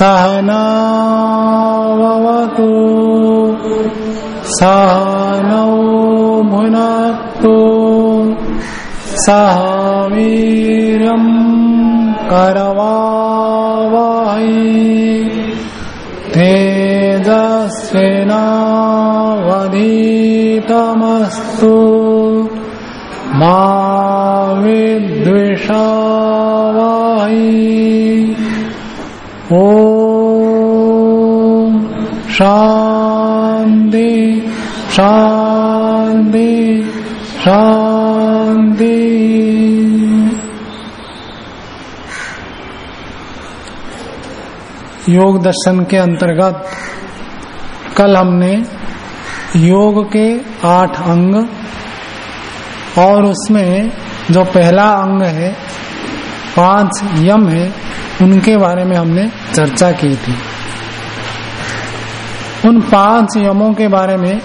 सहनावतु सहनौ भुनक्तु सह वीर्यम् करवावहै। तेजस्विनावधीतमस्तु। मा शान्ति शान्ति शान्ति योग दर्शन के अंतर्गत कल हमने योग के आठ अंग और उसमें जो पहला अंग है, पाँच यम है, उनके बारे में हमने चर्चा की थी। उन पाँच यमों के बारे में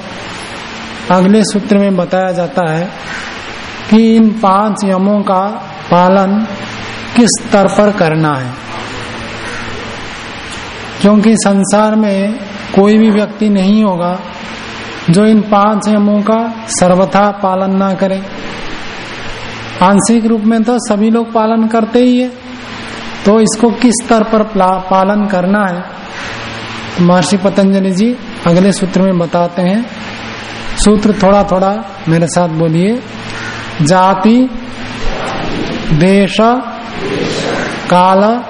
अगले सूत्र में बताया जाता है कि इन पाँच यमों का पालन किस स्तर पर करना है। क्योंकि संसार में कोई भी व्यक्ति नहीं होगा जो इन पाँच यमों का सर्वथा पालन ना करे। आंशिक रूप में तो सभी लोग पालन करते ही है। तो इसको किस स्तर पर पालन करना है? महर्षि पतंजलि जी अगले सूत्र में बताते हैं। सूत्र थोड़ा थोड़ा मेरे साथ बोलिए। जाति, देश, काल,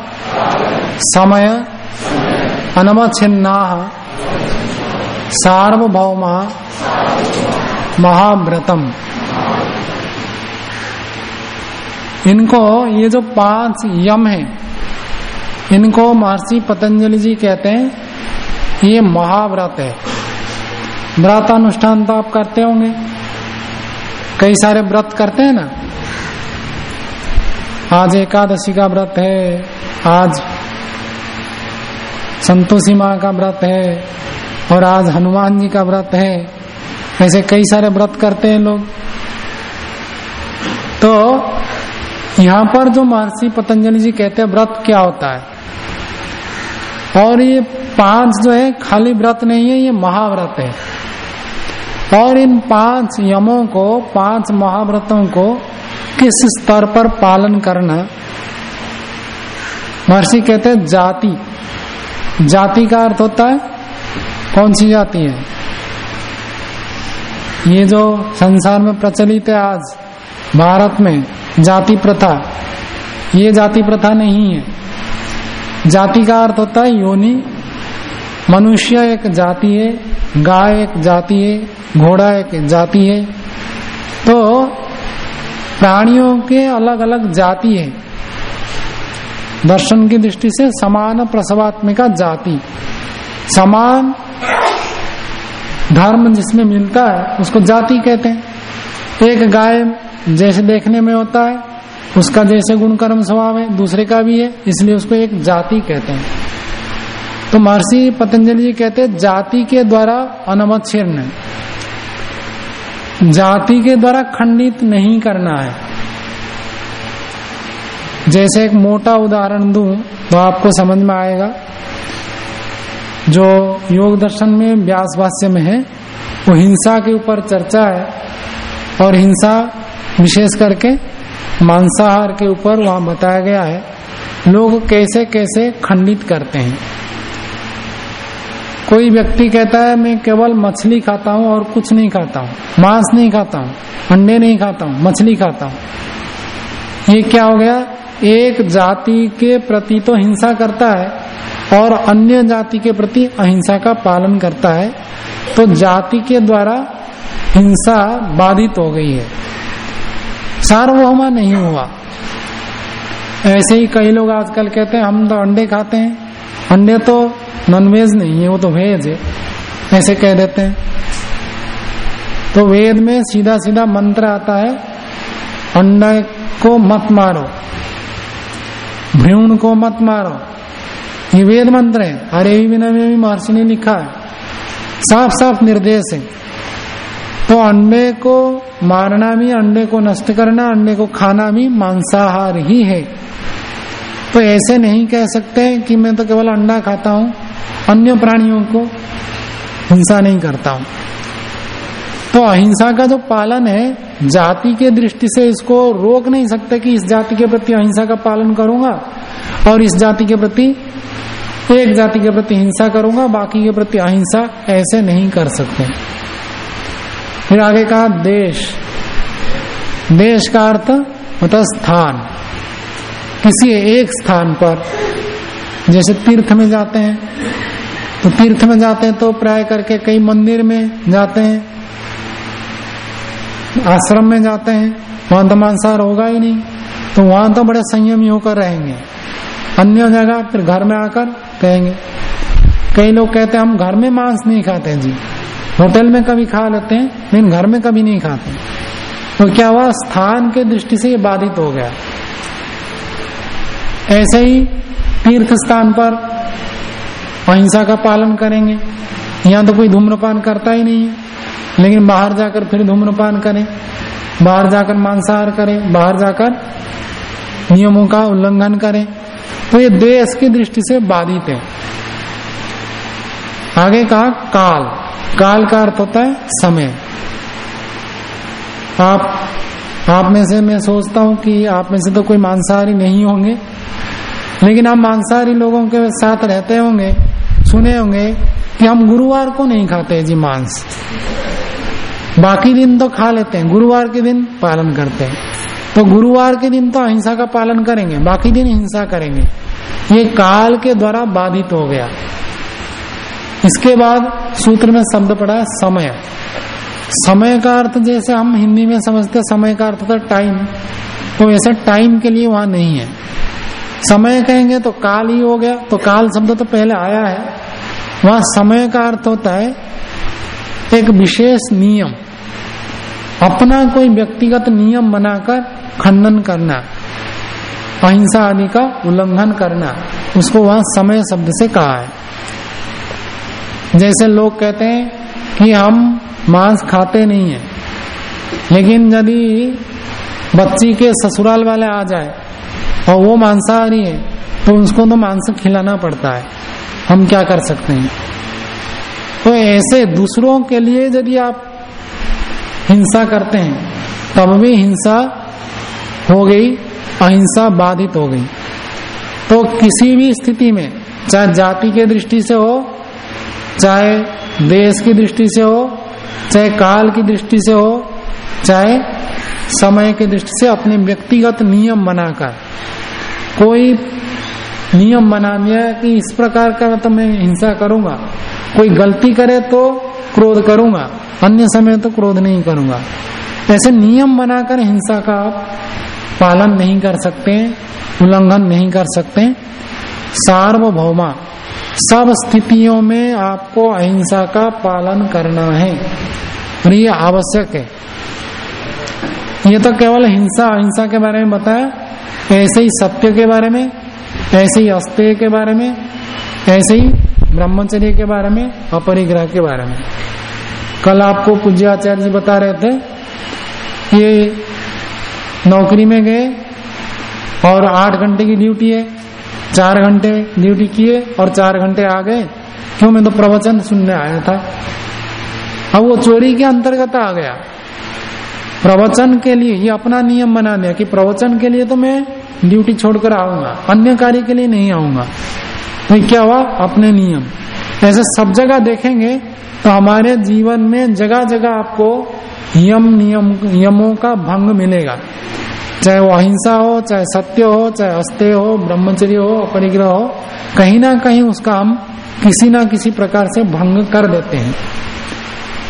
समय, अनवच्छिन्ना, सार्वभौम, महाव्रतम। इनको ये जो पाँच यम है, इनको महर्षि पतंजलि जी कहते हैं ये महाव्रत है। व्रत अनुष्ठान तो आप करते होंगे। कई सारे व्रत करते हैं ना। आज एकादशी का व्रत है, आज संतोषी माँ का व्रत है, और आज हनुमान जी का व्रत है। ऐसे कई सारे व्रत करते हैं लोग। तो यहाँ पर जो महर्षि पतंजलि जी कहते हैं, व्रत क्या होता है? और ये पाँच जो है, खाली व्रत नहीं है, ये महाव्रत है। और इन पाँच यमों को, पाँच महाव्रतों को किस स्तर पर पालन करना? महर्षि कहते हैं जाति। जाति का अर्थ होता है, कौन सी जाति है? ये जो संसार में प्रचलित है आज, भारत में जाति प्रथा, ये जाति प्रथा नहीं है। जाति का अर्थ होता है योनि मनुष्य एक जाति है, गाय एक जाति है, घोड़ा एक जाति है। तो प्राणियों के अलग अलग जाति है। दर्शन की दृष्टि से समान प्रसवात्मिका जाति। समान धर्म जिसमें मिलता है, उसको जाति कहते हैं। एक गाय जैसे देखने में होता है, उसका जैसे गुण कर्म स्वभाव है, दूसरे का भी है, इसलिए उसको एक जाति कहते हैं। तो महर्षि पतंजलि जी कहते जाति के द्वारा अनवच्छिन्न जाति के द्वारा खंडित नहीं करना है। जैसे एक मोटा उदाहरण दू तो आपको समझ में आएगा। जो योग दर्शन में व्यास भाष्य में है, वो हिंसा के ऊपर चर्चा है, और हिंसा विशेष करके मांसाहार के ऊपर वहाँ बताया गया है, लोग कैसे कैसे खंडित करते हैं। कोई व्यक्ति कहता है, मैं केवल मछली खाता हूँ और कुछ नहीं खाता हूँ। मांस नहीं खाता हूँ, अंडे नहीं खाता हूँ, मछली खाता हूँ। ये क्या हो गया? एक जाति के प्रति तो हिंसा करता है और अन्य जाति के प्रति अहिंसा का पालन करता है। तो जाति के द्वारा हिंसा बाधित हो गई है। सार्वभौमा नहीं हुआ। ऐसे ही कई लोग आजकल कहते हैं, हम तो अंडे खाते हैं। अंडे तो नॉनवेज नहीं है, वो तो वेज है। ऐसे कह देते हैं। तो वेद में सीधा सीधा मंत्र आता है, अंडा को मत मारो, भ्रूण को मत मारो। ये वेद मंत्र है। अरे विनय भी महर्षि ने लिखा है। साफ़ साफ़ निर्देश है। तो अंडे को मारना भी, अंडे को नष्ट करना, अंडे को खाना भी मांसाहार ही है। तो ऐसे नहीं कह सकते कि मैं तो केवल अंडा खाता हूँ। अन्य प्राणियों को हिंसा नहीं करता हूँ। तो अहिंसा का जो पालन है, जाति के दृष्टि से इसको रोक नहीं सकते कि इस जाति के प्रति अहिंसा का पालन करूँगा और इस जाति के प्रति, एक जाति के प्रति हिंसा करूँगा, बाकी के प्रति अहिंसा ऐसे नहीं कर सकते। फिर आगे कहा, देश। देश का अर्थ मतलब स्थान किसी एक स्थान पर जैसे तीर्थ में जाते हैं तो तीर्थ में जाते हैं तो प्राय करके कई मंदिर में जाते हैं, आश्रम में जाते हैं, वहाँ तो मांसाहार होगा ही नहीं तो वहाँ तो बड़े संयमी होकर रहेंगे। अन्य जगह फिर घर में आकर कहेंगे। कई लोग कहते हैं, हम घर में मांस नहीं खाते जी। होटल में कभी खा लेते हैं, लेकिन घर में कभी नहीं खाते तो क्या हुआ? स्थान के दृष्टि से ये बाधित हो गया। ऐसे ही तीर्थ स्थान पर। अहिंसा का पालन करेंगे। यहाँ तो कोई धूम्रपान करता ही नहीं है। लेकिन बाहर जाकर फिर धूम्रपान करें। बाहर जाकर मांसाहार करें। बाहर जाकर नियमों का उल्लंघन करें। तो ये देश की दृष्टि से बाधित है। आगे कहा, काल। काल का अर्थ होता है समय। आप आप में से मैं सोचता हूँ कि आप में से तो कोई मांसाहारी नहीं होंगे। लेकिन आप मांसाहारी लोगों के साथ रहते होंगे, सुने होंगे कि हम गुरुवार को नहीं खाते जी मांस। बाकी दिन तो खा लेते हैं, गुरुवार के दिन पालन करते हैं। तो गुरुवार के दिन तो अहिंसा का पालन करेंगे, बाकी दिन हिंसा करेंगे। ये काल के द्वारा बाधित हो गया। इसके बाद सूत्र में शब्द पड़ा समय। समय का अर्थ जैसे हम हिंदी में समझते समय का अर्थ था टाइम तो ऐसे टाइम के लिए वहाँ नहीं है। समय कहेंगे तो काल ही हो गया तो काल शब्द तो पहले आया है। वहाँ समय का अर्थ होता है एक विशेष नियम। अपना कोई व्यक्तिगत नियम बनाकर खंडन करना, अहिंसा आदि का उल्लंघन करना, उसको वहाँ समय शब्द से कहा है। जैसे लोग कहते हैं कि हम मांस खाते नहीं है, लेकिन यदि बच्ची के ससुराल वाले आ जाए और वो मांसाहारी है तो उसको तो मांस खिलाना पड़ता है। हम क्या कर सकते हैं? तो ऐसे दूसरों के लिए यदि आप हिंसा करते हैं, तब भी हिंसा हो गई, अहिंसा बाधित हो गई। तो किसी भी स्थिति में, चाहे जाति के दृष्टि से हो, चाहे देश की दृष्टि से हो, चाहे काल की दृष्टि से हो, चाहे समय की दृष्टि से अपने व्यक्तिगत नियम बनाकर। कोई नियम बना दिया कि इस प्रकार का तो मैं हिंसा करूँगा। कोई गलती करे तो क्रोध करूँगा। अन्य समय तो क्रोध नहीं करूँगा। ऐसे नियम बनाकर हिंसा का आप पालन नहीं कर सकते, उल्लंघन नहीं कर सकते। सार्वभौमा, सब स्थितियों में आपको अहिंसा का पालन करना है। और ये आवश्यक है। ये तो केवल हिंसा, अहिंसा के बारे में बताया। ऐसे ही सत्य के बारे में, ऐसे ही अस्तेय के बारे में, ऐसे ही ब्रह्मचर्य के बारे में, अपरिग्रह के बारे में। कल आपको पूज्य आचार्य जी बता रहे थे ये नौकरी में गए और आठ घंटे की ड्यूटी है, चार घंटे ड्यूटी किए और चार घंटे आ गए। क्यों? मैं तो प्रवचन सुनने आया था। अब वो चोरी के अंतर्गत आ गया। प्रवचन के लिए, ये अपना नियम बना दिया कि प्रवचन के लिए तो मैं ड्यूटी छोड़कर आऊँगा, अन्य कार्य के लिए नहीं आऊँगा। तो क्या हुआ? अपने नियम। ऐसे सब जगह देखेंगे तो हमारे जीवन में जगह जगह आपको यम नियम, नियमों का भंग मिलेगा। चाहे वो अहिंसा हो, चाहे सत्य हो, चाहे अस्त्य हो, ब्रह्मचर्य हो, अपरिग्रह हो, कहीं ना कहीं उसका हम किसी ना किसी प्रकार से भंग कर देते हैं।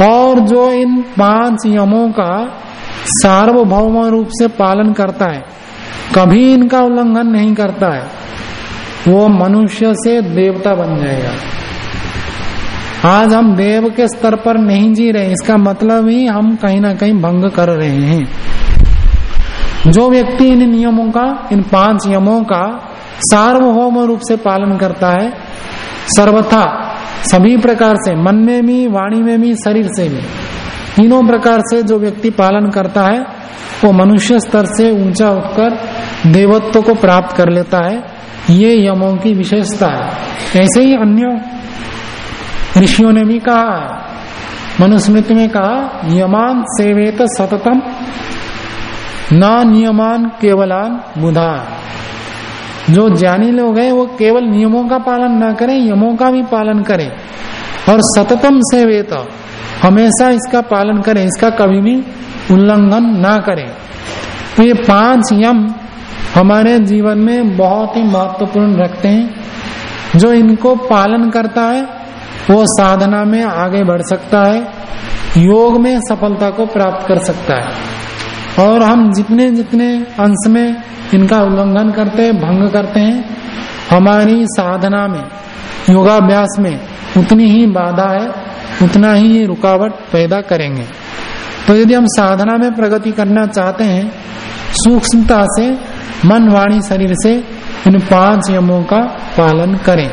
और जो इन पाँच यमों का सार्वभौम रूप से पालन करता है। कभी इनका उल्लंघन नहीं करता है। वो मनुष्य से देवता बन जाएगा। आज हम देव के स्तर पर नहीं जी रहे इसका मतलब ही हम कहीं ना कहीं भंग कर रहे हैं। जो व्यक्ति इन नियमों का, इन पाँच नियमों का सार्वभौम रूप से पालन करता है, सर्वथा सभी प्रकार से, मन में भी, वाणी में भी, शरीर से भी तीनों प्रकार से जो व्यक्ति पालन करता है, वो मनुष्य स्तर से ऊँचा उठकर देवत्व को प्राप्त कर लेता है। ये यमों की विशेषता है। ऐसे ही अन्य ऋषियों ने भी कहा है। मनुस्मृति में कहा, यमान सेवेत सततम, न नियमान केवलान बुधा जो ज्ञानी लोग हैं, वो केवल नियमों का पालन न करें, यमों का भी पालन करें। और सततम सेवेत हमेशा इसका पालन करें, इसका कभी भी उल्लंघन ना करें। तो ये पाँच यम हमारे जीवन में बहुत ही महत्वपूर्ण रखते हैं। जो इनको पालन करता है, वो साधना में आगे बढ़ सकता है, योग में सफलता को प्राप्त कर सकता है। और हम जितने जितने अंश में इनका उल्लंघन करते हैं, भंग करते हैं, हमारी साधना में, योगाभ्यास में उतनी ही बाधा है। उतना ही ये रुकावट पैदा करेंगे। तो यदि हम साधना में प्रगति करना चाहते हैं, सूक्ष्मता से, मन वाणी शरीर से, इन पाँच यमों का पालन करें।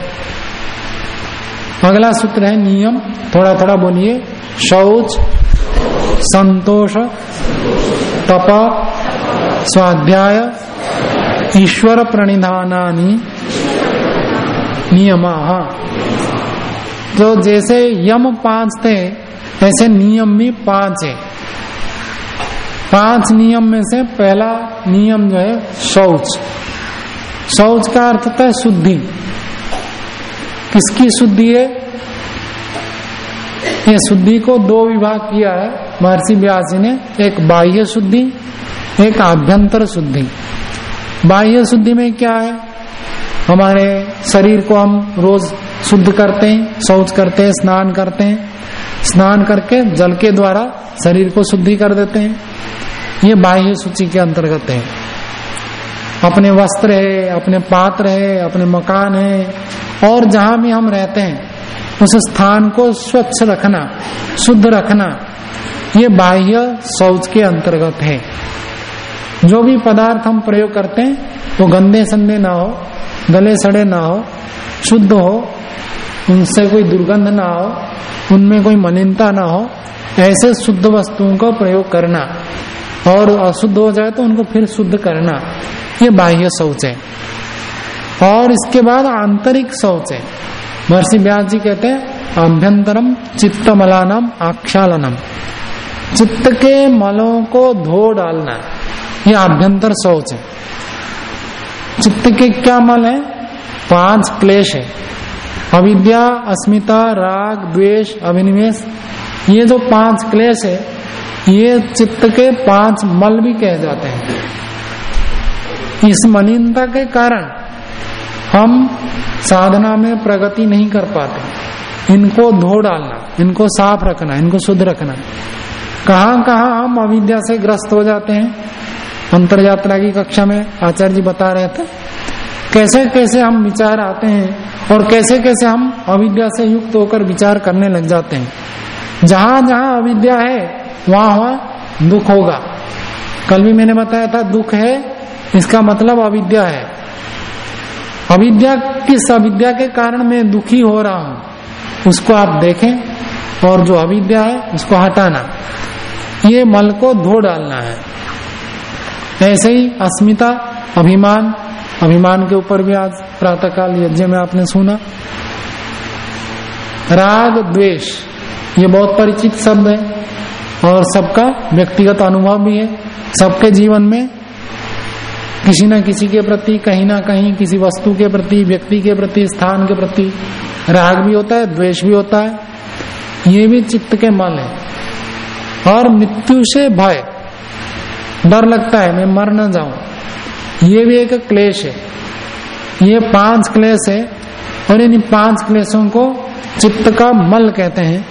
अगला सूत्र है नियम। थोड़ा थोड़ा बोलिए। शौच, संतोष, तप, स्वाध्याय, ईश्वर प्रणिधानी नियम। तो जैसे यम पाँच थे, ऐसे नियम भी पाँच है। पाँच नियम में से पहला नियम जो है, शौच। शौच का अर्थ है शुद्धि। किसकी शुद्धि है? ये शुद्धि को दो विभाग किया है। महर्षि व्यास ने, एक बाह्य शुद्धि, एक आभ्यंतर शुद्धि। बाह्य शुद्धि में क्या है? हमारे शरीर को हम रोज शुद्ध करते हैं, शौच करते हैं, स्नान करते हैं। स्नान करके जल के द्वारा शरीर को शुद्धि कर देते हैं। ये बाह्य सूची के अंतर्गत है। अपने वस्त्र है, अपने पात्र है, अपने मकान है, और जहाँ भी हम रहते हैं, उस स्थान को स्वच्छ रखना, शुद्ध रखना, ये बाह्य शौच के अंतर्गत है। जो भी पदार्थ हम प्रयोग करते हैं, वो तो गंदे, संदे ना हो गले सड़े ना हो, शुद्ध हो, उनसे कोई दुर्गंध ना हो, उनमें कोई मलिनता ना हो, ऐसे शुद्ध वस्तुओं का प्रयोग करना और अशुद्ध हो जाए तो उनको फिर शुद्ध करना, ये बाह्य शौच है। और इसके बाद आंतरिक शौच है। महर्षि व्यास जी कहते हैं, अभ्यंतरम चित्त मलानम आक्षालनम। चित्त के मलों को धो डालना, ये आभ्यंतर शौच है। चित्त के क्या मल है? पाँच क्लेश है। अविद्या, अस्मिता, राग, द्वेष अभिनिवेश ये जो पाँच क्लेश है, ये चित्त के पाँच मल भी कहे जाते हैं। इस मलिनता के कारण हम साधना में प्रगति नहीं कर पाते। इनको धो डालना, इनको साफ़ रखना, इनको शुद्ध रखना। कहाँ कहाँ हम अविद्या से ग्रस्त हो जाते हैं? अंतर यात्रा की कक्षा में आचार्य जी बता रहे थे, कैसे कैसे हम विचार आते हैं और कैसे कैसे हम अविद्या से युक्त होकर विचार करने लग जाते हैं। जहाँ जहाँ अविद्या है, वहाँ वहाँ दुख होगा। कल भी मैंने बताया था, दुख है, इसका मतलब अविद्या है। अविद्या किस अविद्या के कारण मैं दुखी हो रहा हूँ, उसको आप देखें और जो अविद्या है, उसको हटाना। ये मल को धो डालना है। ऐसे ही अस्मिता, अभिमान अभिमान के ऊपर भी आज प्रातःकाल यज्ञ में आपने सुना। राग, द्वेष, ये बहुत परिचित शब्द है और सबका व्यक्तिगत अनुभव भी है। सबके जीवन में किसी न किसी के प्रति, कहीं ना कहीं किसी वस्तु के प्रति, व्यक्ति के प्रति, स्थान के प्रति राग भी होता है, द्वेष भी होता है। ये भी चित्त के मल है। और मृत्यु से भय डर लगता है, मैं मर न जाऊँ। ये भी एक क्लेश है। ये पाँच क्लेश है और इन पाँच क्लेशों को चित्त का मल कहते हैं।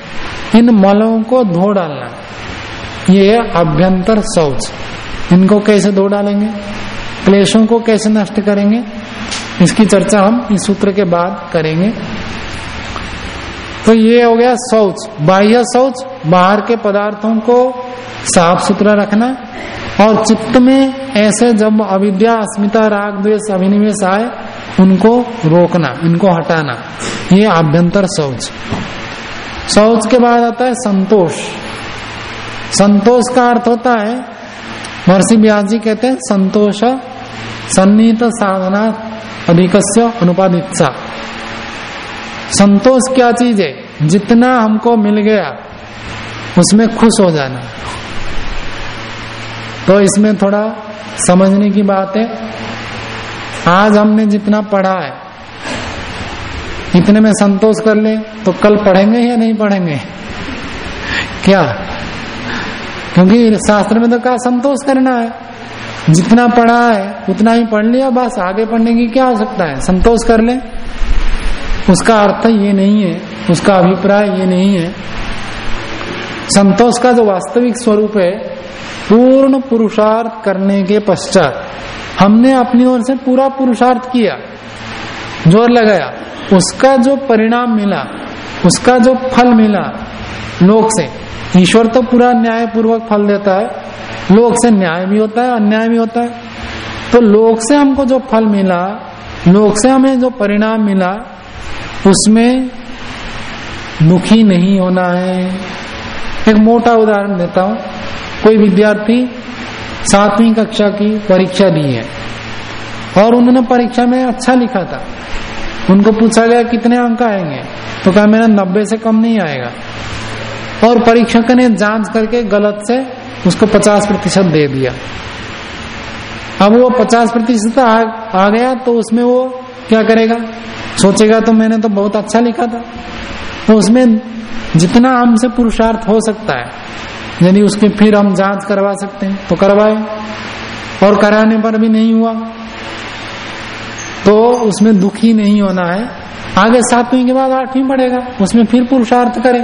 इन मलों को धो डालना। ये अभ्यंतर शौच। इनको कैसे धो डालेंगे? क्लेशों को कैसे नष्ट करेंगे? इसकी चर्चा हम इस सूत्र के बाद करेंगे। तो ये हो गया शौच। बाह्य शौच, बाहर के पदार्थों को साफ़ सुथरा रखना और चित्त में ऐसे जब अविद्या, अस्मिता, राग, द्वेष, अभिनिवेश आए, उनको रोकना, इनको हटाना, ये आभ्यंतर शौच। शौच के बाद आता है संतोष। संतोष का अर्थ होता है, महर्षि व्यास जी कहते हैं, संतोष सन्नीत साधना अधिकस्य अनुपादित संतोष क्या चीज़ है? जितना हमको मिल गया, उसमें खुश हो जाना। तो इसमें थोड़ा समझने की बात है, आज हमने जितना पढ़ा है, इतने में संतोष कर ले तो कल पढ़ेंगे या नहीं पढ़ेंगे? क्या? क्योंकि शास्त्र में तो कहा संतोष करना है। जितना पढ़ा है, उतना ही पढ़ लिया, बस आगे पढ़ने की क्या सकता है? संतोष कर ले। उसका अर्थ ये नहीं है, उसका अभिप्राय ये नहीं है। संतोष का जो वास्तविक स्वरूप है पूर्ण पुरुषार्थ करने के पश्चात हमने अपनी ओर से पूरा पुरुषार्थ किया, ज़ोर लगाया। उसका जो परिणाम मिला, उसका जो फल मिला लोक से, ईश्वर तो पूरा न्याय पूर्वक फल देता है। लोक से न्याय भी होता है, अन्याय भी होता है। तो लोक से हमको जो फल मिला, लोक से हमें जो परिणाम मिला, उसमें दुखी नहीं होना है। एक मोटा उदाहरण देता हूँ। कोई विद्यार्थी सातवीं कक्षा की परीक्षा दी है और उन्होंने परीक्षा में अच्छा लिखा था। उनको पूछा गया कितने अंक आएँगे? तो कहा मेरा नब्बे से कम नहीं आएगा। और परीक्षक ने जाँच करके गलत से उसको पचास प्रतिशत दे दिया। अब वो पचास प्रतिशत आ, आ गया तो उसमें वो क्या करेगा? सोचेगा तो मैंने तो बहुत अच्छा लिखा था। तो उसमें जितना हमसे पुरुषार्थ हो सकता है यदि उसके फिर हम जाँच करवा सकते हैं। तो करवाए। और कराने पर भी नहीं हुआ। तो उसमें दुखी नहीं होना है। आगे सातवीं के बाद आठवीं पड़ेगा उसमें फिर पुरुषार्थ करे।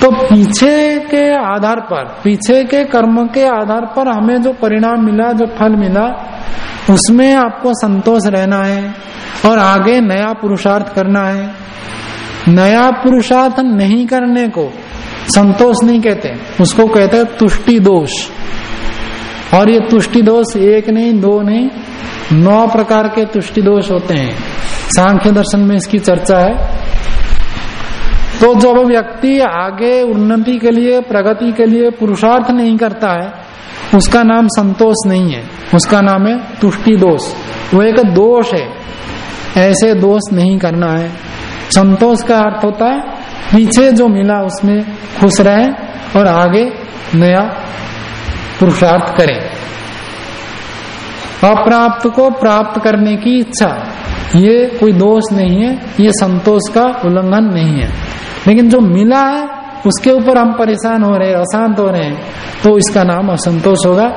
तो पीछे के आधार पर, पीछे के कर्म के आधार पर हमें जो परिणाम मिला, जो फल मिला, उसमें आपको संतोष रहना है। और आगे नया पुरुषार्थ करना है। नया पुरुषार्थ नहीं करने को संतोष नहीं कहते। उसको कहते हैं तुष्टि दोष। और ये तुष्टि दोष एक नहीं, दो नहीं, नौ प्रकार के तुष्टि दोष होते हैं। सांख्य दर्शन में इसकी चर्चा है। तो जब व्यक्ति आगे उन्नति के लिए, प्रगति के लिए पुरुषार्थ नहीं करता है, उसका नाम संतोष नहीं है। उसका नाम है तुष्टि दोष। वो एक दोष है। ऐसे दोष नहीं करना है। संतोष का अर्थ होता है पीछे जो मिला उसमें खुश रहे और आगे नया पुरुषार्थ करें। अप्राप्त को प्राप्त करने की इच्छा। ये कोई दोष नहीं है, ये संतोष का उल्लंघन नहीं है। लेकिन जो मिला है, उसके ऊपर हम परेशान हो रहे हैं, अशांत हो रहे हैं तो इसका नाम असंतोष होगा।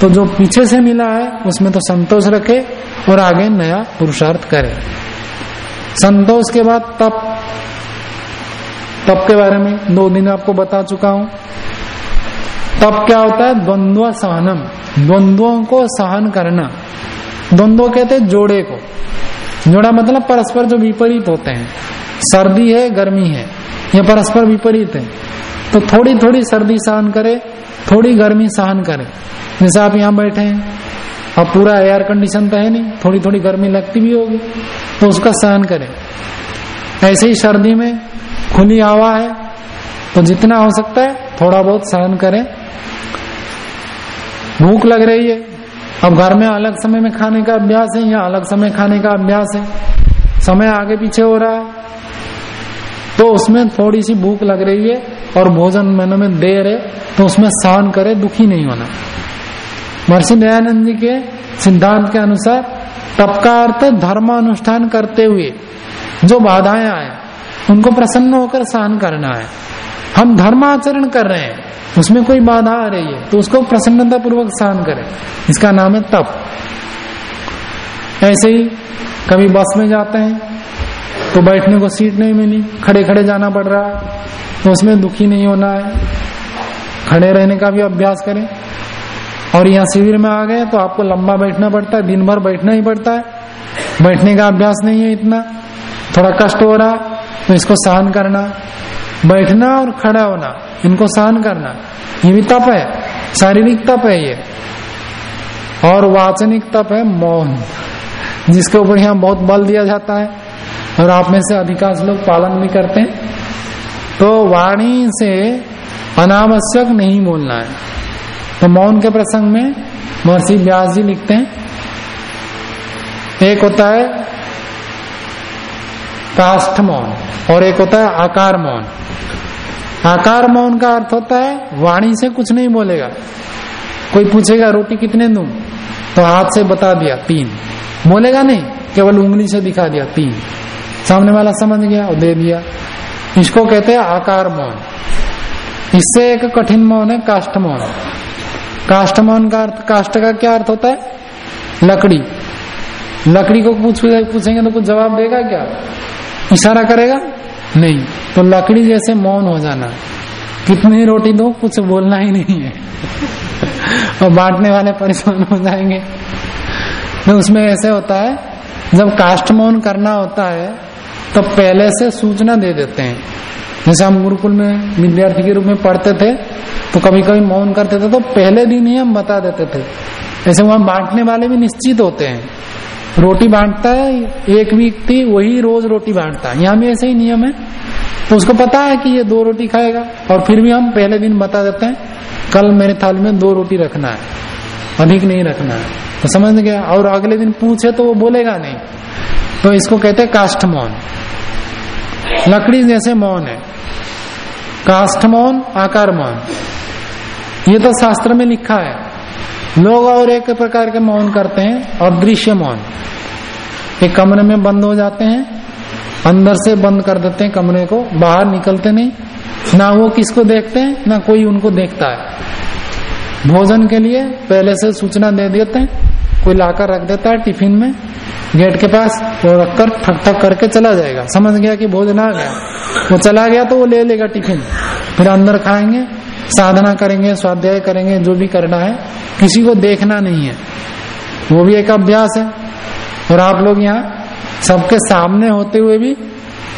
तो जो पीछे से मिला है, उसमें तो संतोष रखे और आगे नया पुरुषार्थ करे। संतोष के बाद तप। तप के बारे में दो दिन आपको बता चुका हूँ। तप क्या होता है? द्वंद्व सहनम। द्वंद्वों को सहन करना। द्वंद्व कहते हैं जोड़े को। जोड़ा मतलब परस्पर जो विपरीत होते हैं। सर्दी है, गर्मी है। ये परस्पर विपरीत है। तो थोड़ी थोड़ी सर्दी सहन करे, थोड़ी गर्मी सहन करे। जैसे आप यहाँ बैठे हैं, अब पूरा एयर कंडीशन तो है नहीं थोड़ी थोड़ी गर्मी लगती भी होगी तो उसका सहन करें। ऐसे ही सर्दी में खुली हवा है। तो जितना हो सकता है, थोड़ा बहुत सहन करें। भूख लग रही है। अब घर में अलग समय में खाने का अभ्यास है या अलग समय खाने का अभ्यास है? समय आगे पीछे हो रहा है। तो उसमें थोड़ी सी भूख लग रही है और भोजन मैंने में देर है तो उसमें सहन करे, दुखी नहीं होना। महर्षि दयानंद जी के सिद्धांत के अनुसार तप का अर्थ धर्म अनुष्ठान करते हुए जो बाधाएँ आए उनको प्रसन्न होकर सहन करना है। हम धर्म आचरण कर रहे हैं। उसमें कोई बाधा आ रही है तो उसको प्रसन्नता पूर्वक सहन करें। इसका नाम है तप। ऐसे ही कभी बस में जाते हैं तो बैठने को सीट नहीं मिली। खड़े खड़े जाना पड़ रहा है तो उसमें दुखी नहीं होना है। खड़े रहने का भी अभ्यास करें। और यहाँ शिविर में आ गए तो आपको लंबा बैठना पड़ता है, दिन भर बैठना ही पड़ता है। बैठने का अभ्यास नहीं है इतना। थोड़ा कष्ट हो रहा तो इसको सहन करना, बैठना और खड़ा होना, इनको सहन करना, ये भी तप है, शारीरिक तप है ये। और वाचनिक तप है मौन जिसके ऊपर यहाँ बहुत बल दिया जाता है, और आप में से अधिकांश लोग पालन भी करते हैं। तो वाणी से अनावश्यक नहीं बोलना है। तो मौन के प्रसंग में महर्षि व्यास जी लिखते हैं, एक होता है काष्ठ मौन और एक होता है आकार मौन आकार मौन का अर्थ होता है, वाणी से कुछ नहीं बोलेगा। कोई पूछेगा, रोटी कितने दू? तो हाथ से बता दिया, तीन। बोलेगा नहीं, केवल उंगली से दिखा दिया, तीन। सामने वाला समझ गया और दे दिया। इसको कहते हैं आकार मौन इससे एक कठिन मौन है काष्ठ मौन काष्ठ मौन का अर्थ, काष्ठ का क्या अर्थ होता है? लकड़ी। लकड़ी को पूछ पूछेंगे तो कुछ जवाब देगा क्या? इशारा करेगा? नहीं। तो लकड़ी जैसे मौन हो जाना। कितनी रोटी दो, कुछ बोलना ही नहीं है। और बांटने वाले परेशान हो जाएँगे। तो उसमें ऐसे होता है, जब कास्ट मौन करना होता है तो पहले से सूचना दे देते हैं। जैसे हम गुरुकुल में विद्यार्थी के रूप में पढ़ते थे तो कभी कभी मौन करते थे तो पहले दिन ही हम बता देते थे। ऐसे वहाँ बांटने वाले भी निश्चित होते हैं। रोटी बांटता है, एक व्यक्ति वही रोज रोटी बांटता है। यहाँ भी ऐसे ही नियम है। तो उसको पता है कि ये दो रोटी खाएगा, और फिर भी हम पहले दिन बता देते हैं, कल मेरे थाली में दो रोटी रखना है, अधिक नहीं रखना है। तो समझ गया? और अगले दिन पूछे तो वो बोलेगा नहीं। तो इसको कहते हैं काष्ठ मौन। लकड़ी जैसे मौन है। काष्ठ मौन, आकार मौन। ये तो शास्त्र में लिखा है। लोग और एक प्रकार के मौन करते हैं और दृश्य मौन। एक कमरे में बंद हो जाते हैं, अंदर से बंद कर देते हैं कमरे को, बाहर निकलते नहीं, ना वो किसको देखते हैं, ना कोई उनको देखता है। भोजन के लिए पहले से सूचना दे देते हैं, कोई लाकर रख देता है टिफ़िन में, गेट के पास, वो रखकर ठक ठक करके चला जाएगा। समझ गया कि भोजन आ गया। वो चला गया तो वो ले लेगा टिफ़िन, फिर अंदर खाएँगे साधना करेंगे, स्वाध्याय करेंगे, जो भी करना है, किसी को देखना नहीं है। वो भी एक अभ्यास है। और आप लोग यहाँ सबके सामने होते हुए भी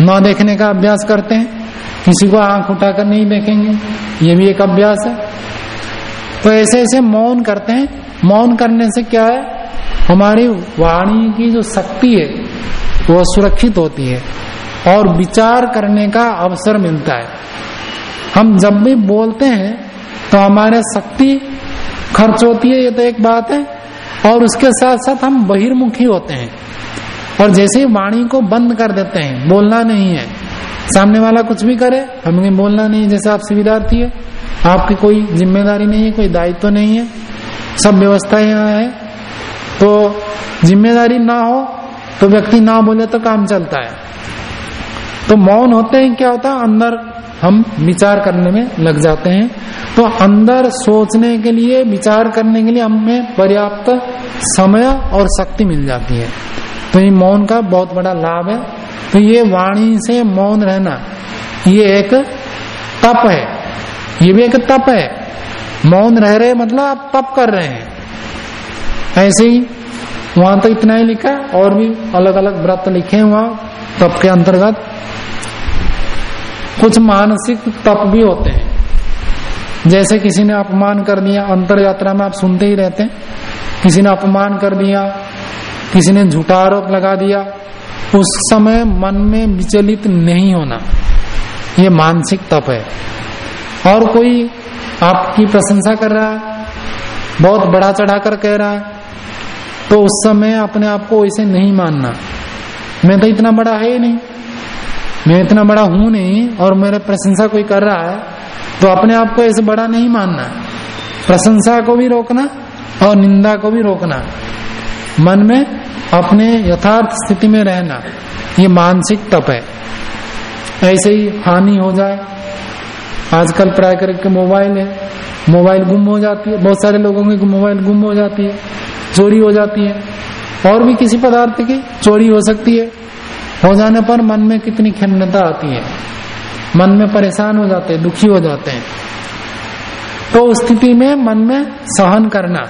न देखने का अभ्यास करते हैं। किसी को आँख उठाकर नहीं देखेंगे। ये भी एक अभ्यास है। तो ऐसे ऐसे मौन करते हैं। मौन करने से क्या है? हमारी वाणी की जो शक्ति है, वो सुरक्षित होती है। और विचार करने का अवसर मिलता है। हम जब भी बोलते हैं तो हमारे शक्ति खर्च होती है, ये तो एक बात है। और उसके साथ साथ हम बहिर्मुखी होते हैं। और जैसे ही वाणी को बंद कर देते हैं, बोलना नहीं है। सामने वाला कुछ भी करे हमें बोलना नहीं, जैसे आप विद्यार्थी है। आपकी कोई ज़िम्मेदारी नहीं है, कोई दायित्व तो नहीं है। सब व्यवस्था यहाँ है। तो ज़िम्मेदारी ना हो तो व्यक्ति ना बोले तो काम चलता है। तो मौन होते ही, क्या होता है? अंदर हम विचार करने में लग जाते हैं। तो अंदर सोचने के लिए, विचार करने के लिए हमें पर्याप्त समय और शक्ति मिल जाती है। तो ये मौन का बहुत बड़ा लाभ है। तो ये वाणी से मौन रहना, ये एक तप है। ये भी एक तप है। मौन रह रहे मतलब आप तप कर रहे हैं। ऐसे ही वहाँ तो इतना ही लिखा, और भी अलग अलग व्रत लिखे हैं वहाँ तप के अंतर्गत। कुछ मानसिक तप भी होते हैं। जैसे किसी ने अपमान कर दिया अंतर यात्रा में आप सुनते ही रहते हैं। किसी ने अपमान कर दिया, किसी ने झूठा आरोप लगा दिया, उस समय मन में विचलित नहीं होना। ये मानसिक तप है। और कोई आपकी प्रशंसा कर रहा है, बहुत बड़ा चढ़ाकर कह रहा है तो उस समय अपने आप को ऐसे नहीं मानना। मैं तो इतना बड़ा है ही नहीं। मैं इतना बड़ा हूँ नहीं और मेरे प्रशंसा कोई कर रहा है तो अपने आप को ऐसे बड़ा नहीं मानना। प्रशंसा को भी रोकना और निंदा को भी रोकना। मन में अपने यथार्थ स्थिति में रहना, ये मानसिक तप है। ऐसे ही हानि हो जाए। आजकल प्राय करके मोबाइल है, मोबाइल गुम हो जाती है। बहुत सारे लोगों की मोबाइल गुम हो जाती है, चोरी हो जाती है। और भी किसी पदार्थ की चोरी हो सकती है। हो जाने पर मन में कितनी खिन्नता आती है। मन में परेशान हो जाते हैं, दुखी हो जाते हैं। तो उस स्थिति में मन में सहन करना,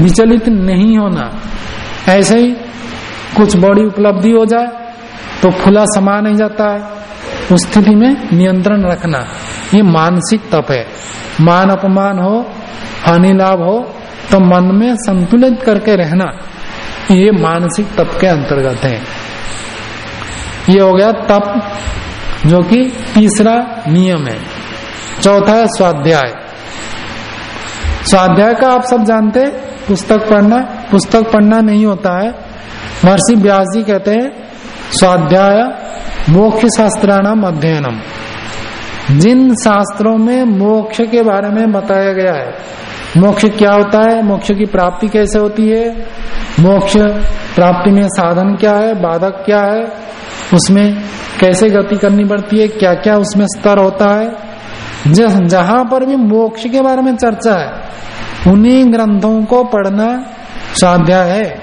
विचलित नहीं होना, ऐसे ही कुछ बड़ी उपलब्धि हो जाए तो खुला समा नहीं जाता है। उस स्थिति में नियंत्रण रखना, ये मानसिक तप है। मान अपमान हो, हानि लाभ हो तो मन में संतुलित करके रहना, ये मानसिक तप के अंतर्गत है। ये हो गया तप, जो कि तीसरा नियम है। चौथा है स्वाध्याय। स्वाध्याय का आप सब जानते हैं, पुस्तक पढ़ना पुस्तक पढ़ना नहीं होता है। महर्षि व्यास जी कहते हैं, स्वाध्याय मोक्ष शास्त्राणाम अध्ययनम। जिन शास्त्रों में मोक्ष के बारे में बताया गया है, मोक्ष क्या होता है, मोक्ष की प्राप्ति कैसे होती है, मोक्ष प्राप्ति में साधन क्या है, बाधक क्या है उसमें कैसे गति करनी पड़ती है क्या क्या उसमें स्तर होता है। जहाँ पर भी मोक्ष के बारे में चर्चा है, उन्हीं ग्रंथों को पढ़ना स्वाध्याय है।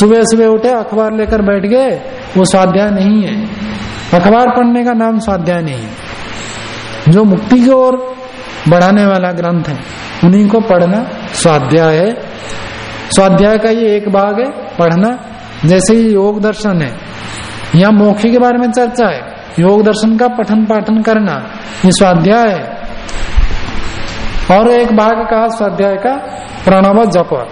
सुबह सुबह उठे, अखबार लेकर बैठ गए, वो स्वाध्याय नहीं है। अखबार पढ़ने का नाम स्वाध्याय नहीं है। जो मुक्ति की ओर बढ़ाने वाला ग्रंथ है, उन्हीं को पढ़ना स्वाध्याय है। स्वाध्याय का ये एक भाग है, पढ़ना। जैसे ही योग दर्शन है यहाँ मोक्ष के बारे में चर्चा है। योग दर्शन का पठन पाठन करना, ये स्वाध्याय है। और एक भाग कहा स्वाध्याय का प्रणव जप।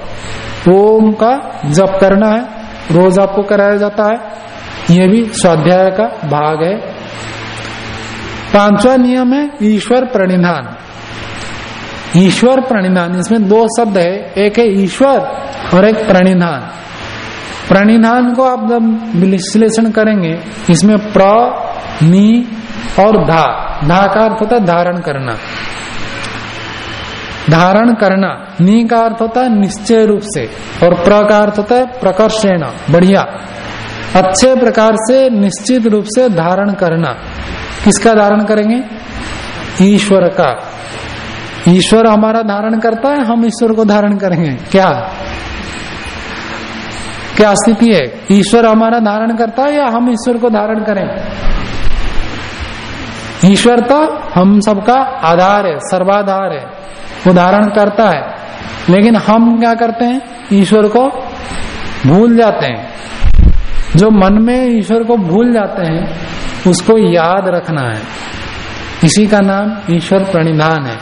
ओम का जप करना है, रोज आपको कराया जाता है। ये भी स्वाध्याय का भाग है। पांचवा नियम है ईश्वर प्रणिधान। ईश्वर प्रणिधान, इसमें दो शब्द है, एक है ईश्वर और एक प्रणिधान। प्रणिधान को आप जब विश्लेषण करेंगे, इसमें प्र, नी और धा। धा का अर्थ होता है धारण करना। धारण करना। नी का अर्थ होता है निश्चय रूप से। और प्र का अर्थ होता है प्रकर्षण, बढ़िया। अच्छे प्रकार से निश्चित रूप से धारण करना। किसका धारण करेंगे? ईश्वर का। ईश्वर हमारा धारण करता है, हम ईश्वर को धारण करेंगे। क्या? क्या स्थिति है? ईश्वर हमारा धारण करता है या हम ईश्वर को धारण करें? ईश्वर तो हम सबका आधार है, सर्वाधार है, वो धारण करता है। लेकिन हम क्या करते हैं? ईश्वर को भूल जाते हैं। जो मन में ईश्वर को भूल जाते हैं, उसको याद रखना है। इसी का नाम ईश्वर प्रणिधान है।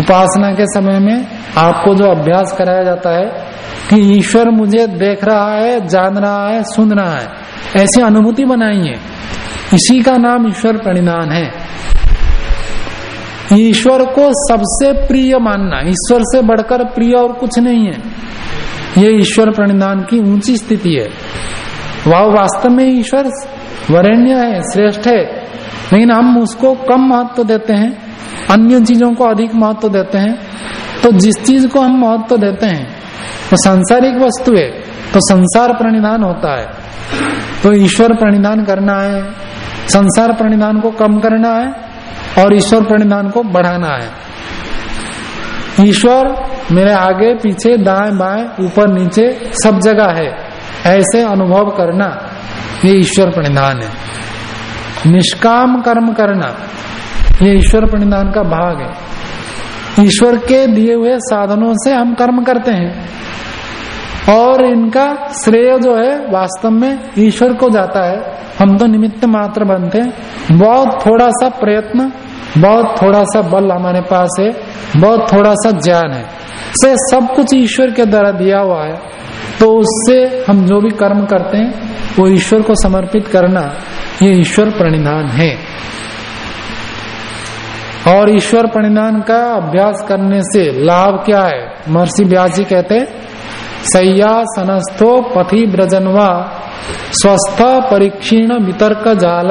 उपासना के समय में आपको जो अभ्यास कराया जाता है कि ईश्वर मुझे देख रहा है, जान रहा है, सुन रहा है। ऐसी अनुभूति बनाई है इसी का नाम ईश्वर प्रणिधान है। ईश्वर को सबसे प्रिय मानना, ईश्वर से बढ़कर प्रिय और कुछ नहीं है। ये ईश्वर प्रणिधान की ऊँची स्थिति है। वह वास्तव में ईश्वर वरेण्य है, श्रेष्ठ है। लेकिन हम उसको कम महत्व देते हैं, अन्य चीज़ों को अधिक महत्व देते हैं। तो जिस चीज़ को हम महत्व देते हैं तो सांसारिक वस्तु है। तो संसार प्रणिधान होता है। तो ईश्वर प्रणिधान करना है। संसार प्रणिधान को कम करना है और ईश्वर प्रणिधान को बढ़ाना है। ईश्वर मेरे आगे, पीछे, दाएँ, बाएँ, ऊपर, नीचे सब जगह है। ऐसे अनुभव करना ये ईश्वर प्रणिधान है। निष्काम कर्म करना ये ईश्वर प्रणिधान का भाग है। ईश्वर के दिए हुए साधनों से हम कर्म करते हैं। और इनका श्रेय जो है, वास्तव में ईश्वर को जाता है। हम तो निमित्त मात्र बनते हैं। बहुत थोड़ा सा प्रयत्न, बहुत थोड़ा सा बल हमारे पास है, बहुत थोड़ा सा ज्ञान है। से सब कुछ ईश्वर के द्वारा दिया हुआ है। तो उससे हम जो भी कर्म करते हैं, वो ईश्वर को समर्पित करना, ये ईश्वर प्रणिधान है। और ईश्वर प्रणिधान का अभ्यास करने से लाभ क्या है? महर्षि व्यास जी कहते सैया सनस्थो पथि ब्रजनवा स्वस्थ परीक्षीण वितर्क जाल,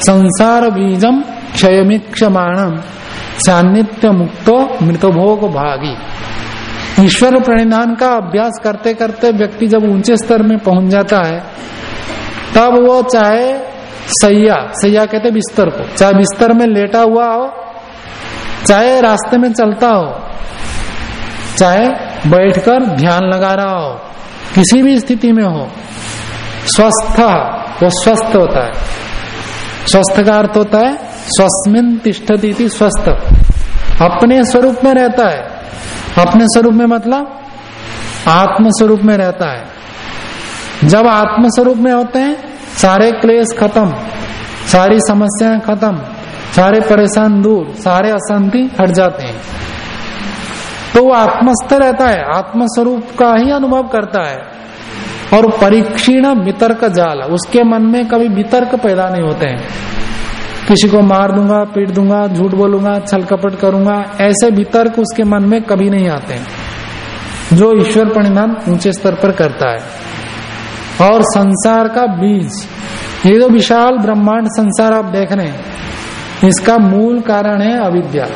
संसार बीजम क्षयमीक्षमाणम सान्नित्य मुक्तो मृतभोग भागी। ईश्वर प्रणिधान का अभ्यास करते करते व्यक्ति जब ऊँचे स्तर में पहुँच जाता है, तब वो चाहे सैया सैया कहते बिस्तर को। चाहे बिस्तर में लेटा हुआ हो, चाहे रास्ते में चलता हो, चाहे बैठकर ध्यान लगा रहा हो, किसी भी स्थिति में हो, स्वस्थ वो स्वस्थ होता है। स्वस्थ का अर्थ होता है, स्वस्मिन तिष्ठती स्वस्थ। अपने स्वरूप में रहता है। अपने स्वरूप में मतलब आत्म स्वरूप में रहता है। जब आत्म स्वरूप में होते हैं सारे क्लेश खत्म, सारी समस्याएँ खत्म, सारे परेशान दूर, सारे अशांति हट जाते हैं। तो वो आत्मस्थ रहता है, आत्मस्वरूप का ही अनुभव करता है। और परीक्षीण वितर्क जाल, उसके मन में कभी वितर्क पैदा नहीं होते हैं। किसी को मार दूँगा, पीट दूँगा, झूठ बोलूँगा, छल कपट करूँगा, ऐसे वितर्क उसके मन में कभी नहीं आते हैं। जो ईश्वर परिणाम ऊँचे स्तर पर करता है। और संसार का बीज। ये जो विशाल ब्रह्मांड संसार आप देख रहे हैं, इसका मूल कारण है अविद्या।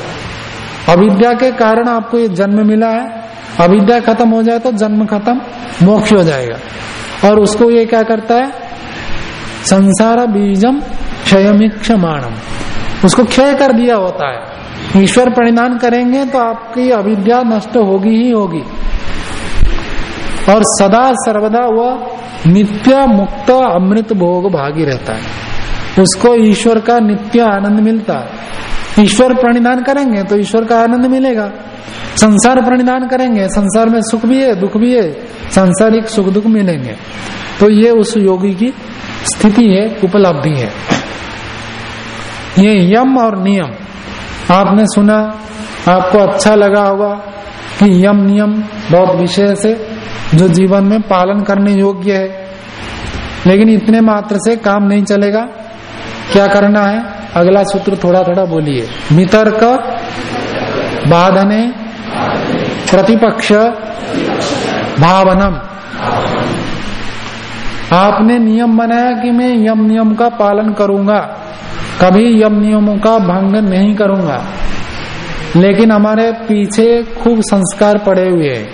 अविद्या के कारण आपको ये जन्म मिला है। अविद्या खत्म हो जाए तो जन्म खत्म, मोक्ष हो जाएगा। और उसको ये क्या करता है? संसार बीजम क्षयमिक्षमाणम। उसको क्षय कर दिया होता है। ईश्वर परिणाम करेंगे तो आपकी अविद्या नष्ट होगी ही होगी। और सदा सर्वदा वह नित्य मुक्त अमृत भोग भागी रहता है। उसको ईश्वर का नित्य आनंद मिलता है। ईश्वर प्रणिधान करेंगे तो ईश्वर का आनंद मिलेगा। संसार प्रणिधान करेंगे, संसार में सुख भी है, दुख भी है, सांसारिक सुख दुख मिलेंगे। तो ये उस योगी की स्थिति है, उपलब्धि है। ये यम और नियम। आपने सुना, आपको अच्छा लगा होगा कि यम नियम बहुत विशेष है। जो जीवन में पालन करने योग्य है। लेकिन इतने मात्र से काम नहीं चलेगा। क्या करना है? अगला सूत्र थोड़ा थोड़ा बोलिए। वितर्क, बाधने, प्रतिपक्ष, भावनम। आपने नियम बनाया कि मैं यम नियम का पालन करूँगा। कभी यम नियमों का भंग नहीं करूँगा। लेकिन हमारे पीछे खूब संस्कार पड़े हुए हैं।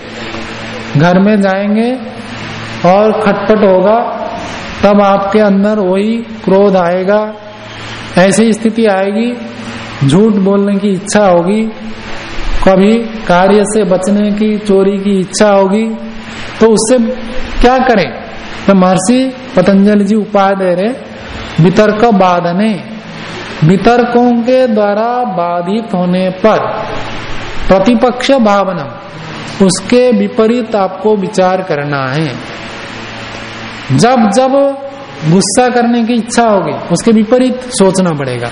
घर में जाएँगे और खटपट होगा, तब आपके अंदर वही क्रोध आएगा। ऐसी स्थिति आएगी, झूठ बोलने की इच्छा होगी, कभी कार्य से बचने की, चोरी की इच्छा होगी तो उससे क्या करें? तो महर्षि पतंजलि जी उपाय दे रहे वितर्क बाधने। वितर्कों के द्वारा बाधित होने पर प्रतिपक्ष भावना। उसके विपरीत आपको विचार करना है। जब जब गुस्सा करने की इच्छा होगी, उसके विपरीत सोचना पड़ेगा।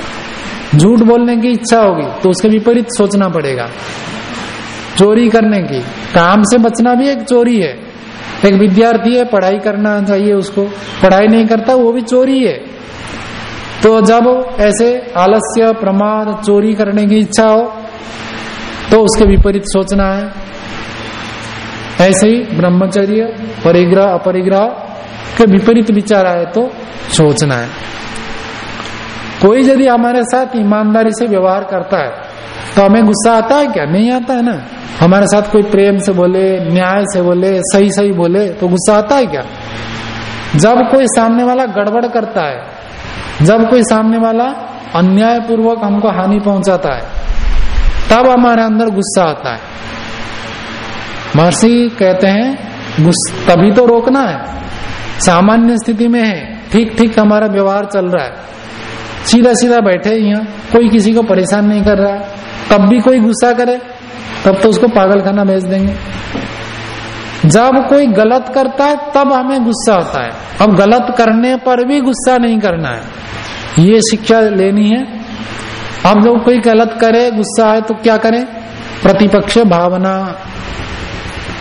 झूठ बोलने की इच्छा होगी तो उसके विपरीत सोचना पड़ेगा। चोरी करने की, काम से बचना भी एक चोरी है। एक विद्यार्थी है, पढ़ाई करना चाहिए उसको। पढ़ाई नहीं करता, वो भी चोरी है। तो जब ऐसे आलस्य, प्रमाद, चोरी करने की इच्छा हो तो उसके विपरीत सोचना है। ऐसे ही ब्रह्मचर्य, परिग्रह, अपरिग्रह के विपरीत विचार आए तो सोचना है। कोई यदि हमारे साथ ईमानदारी से व्यवहार करता है तो हमें गुस्सा आता है क्या? नहीं आता है ना? हमारे साथ कोई प्रेम से बोले, न्याय से बोले, सही सही बोले तो गुस्सा आता है क्या? जब कोई सामने वाला गड़बड़ करता है, जब कोई सामने वाला अन्याय पूर्वक हमको हानि पहुंचाता है, तब हमारे अंदर गुस्सा आता है। महर्षि कहते हैं तभी तो रोकना है। सामान्य स्थिति में है। ठीक ठीक हमारा व्यवहार चल रहा है। सीधा सीधा बैठे यहाँ। कोई किसी को परेशान नहीं कर रहा है। तब भी कोई गुस्सा करे, तब तो उसको पागल खाना भेज देंगे। जब कोई गलत करता है, तब हमें गुस्सा होता है। अब गलत करने पर भी गुस्सा नहीं करना है। ये शिक्षा लेनी है। अब जब कोई गलत करे, गुस्सा आए तो क्या करें? प्रतिपक्ष भावना।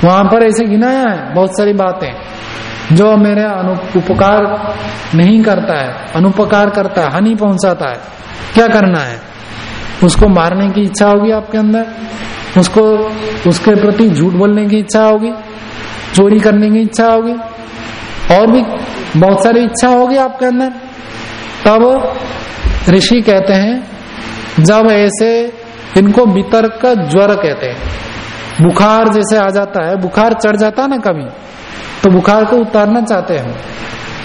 वहाँ पर ऐसे गिनाया है, बहुत सारी बातें। जो मेरे उपकार नहीं करता है, अनुपकार करता है, हानि पहुंचाता है, क्या करना है? उसको मारने की इच्छा होगी आपके अंदर? उसको, उसके प्रति झूठ बोलने की इच्छा होगी? चोरी करने की इच्छा होगी? और भी बहुत सारी इच्छा होगी आपके अंदर? तब ऋषि कहते हैं, जब ऐसे इनको वितर्क ज्वर कहते हैं। बुखार जैसे आ जाता है, बुखार चढ़ जाता है ना कभी तो बुखार को उतारना चाहते हैं